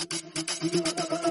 Thank you.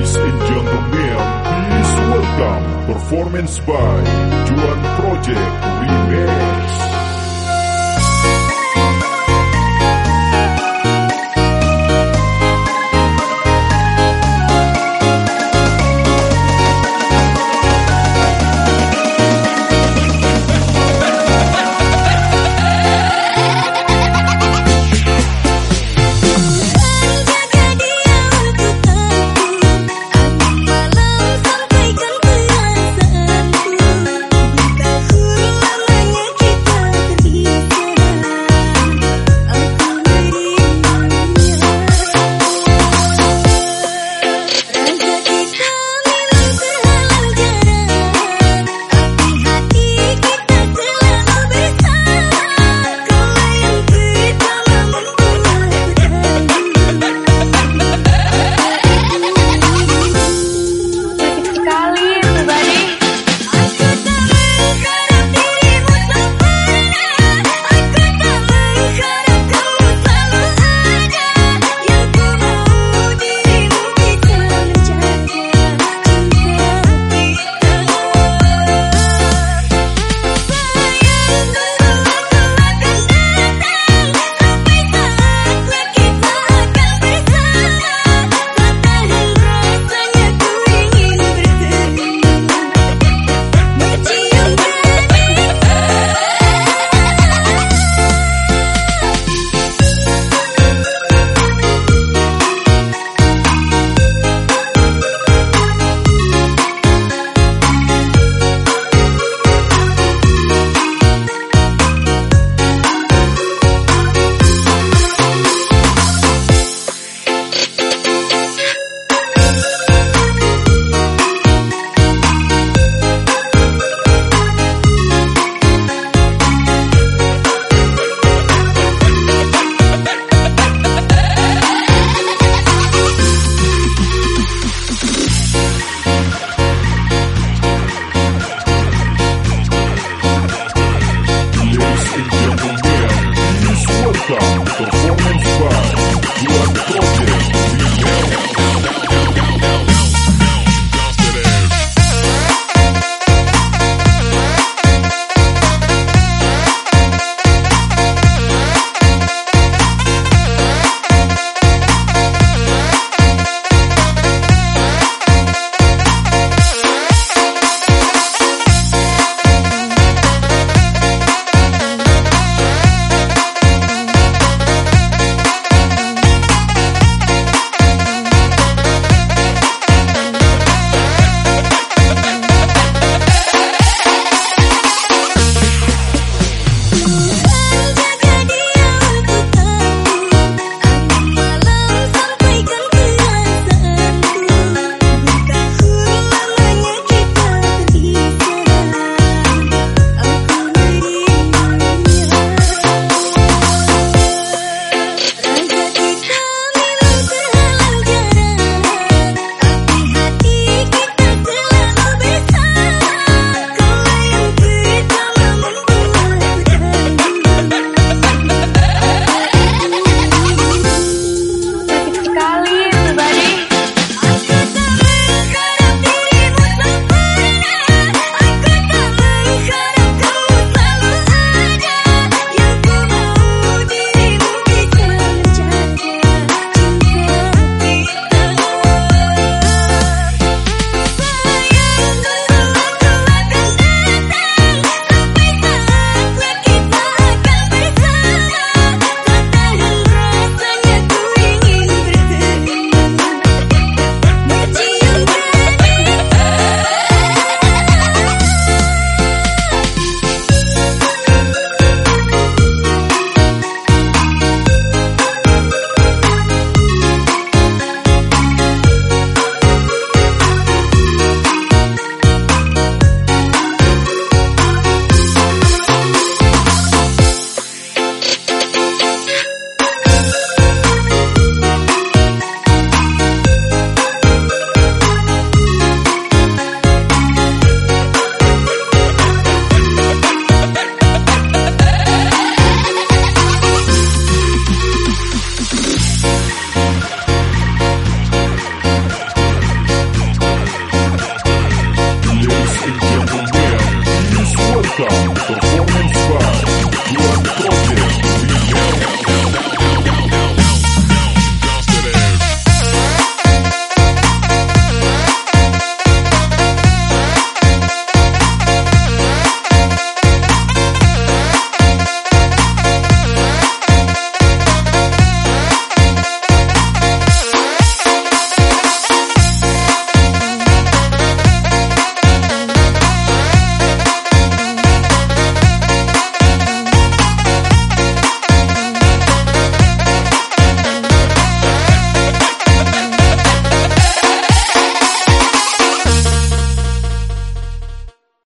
Ladies and gentlemen, please welcome performance by Juan Project Remix.